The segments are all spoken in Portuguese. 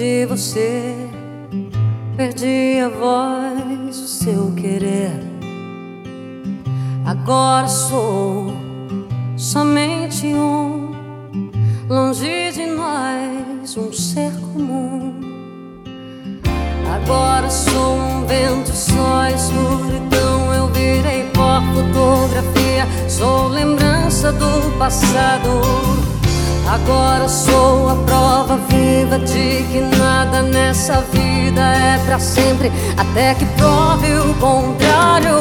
de você. Perdi a voz, o seu querer. Agora sou somente um, longe de nós, um ser comum. Agora sou um vento, só escuridão. Eu virei pó, fotografia, sou lembrança do passado. Agora sou a prova viva de que nada nessa vida é pra sempre, até que prove o contrário.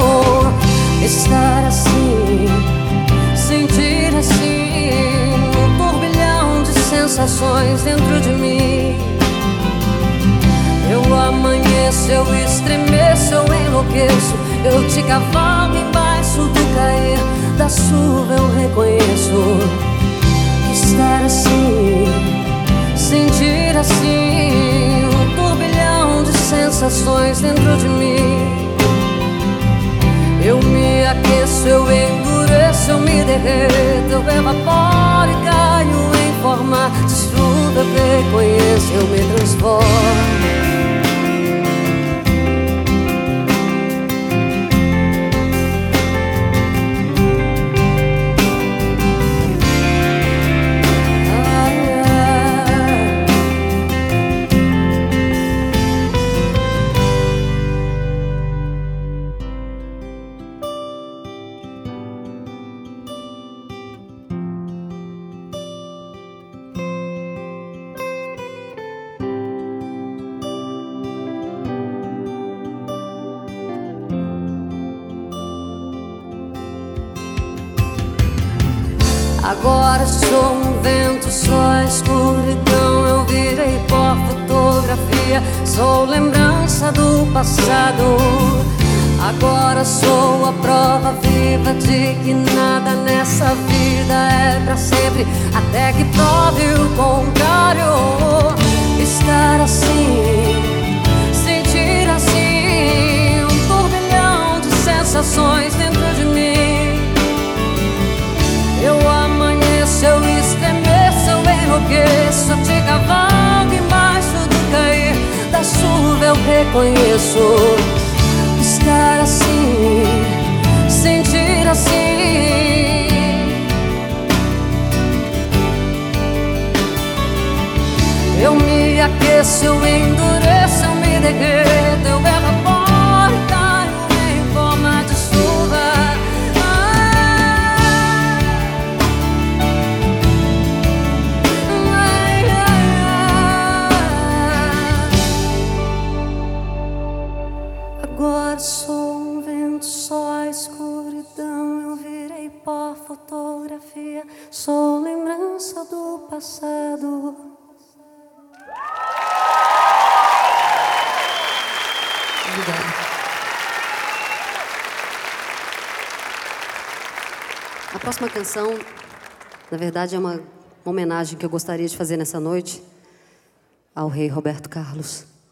Estar assim, sentir assim, um turbilhão de sensações dentro de mim. Eu amanheço, eu estremeço, eu enlouqueço, eu te cavalo embaixo do cair da chuva, eu reconheço estar assim, sentir assim, um turbilhão de sensações dentro de mim. Eu me aqueço, eu endureço, eu me derreto, eu evaporo Agora sou um vento, só escuridão. Eu virei pó, fotografia, sou lembrança do passado. Agora sou a prova viva de que nada nessa vida é pra sempre, até que prove o contrário. Reconheço estar assim, sentir assim. Eu me aqueço, eu endureço, eu me derreto, eu Agora sou um vento, só a escuridão. Eu virei pó, fotografia, sou lembrança do passado. Obrigada. A próxima canção, na verdade, é uma homenagem que eu gostaria de fazer nessa noite ao rei Roberto Carlos.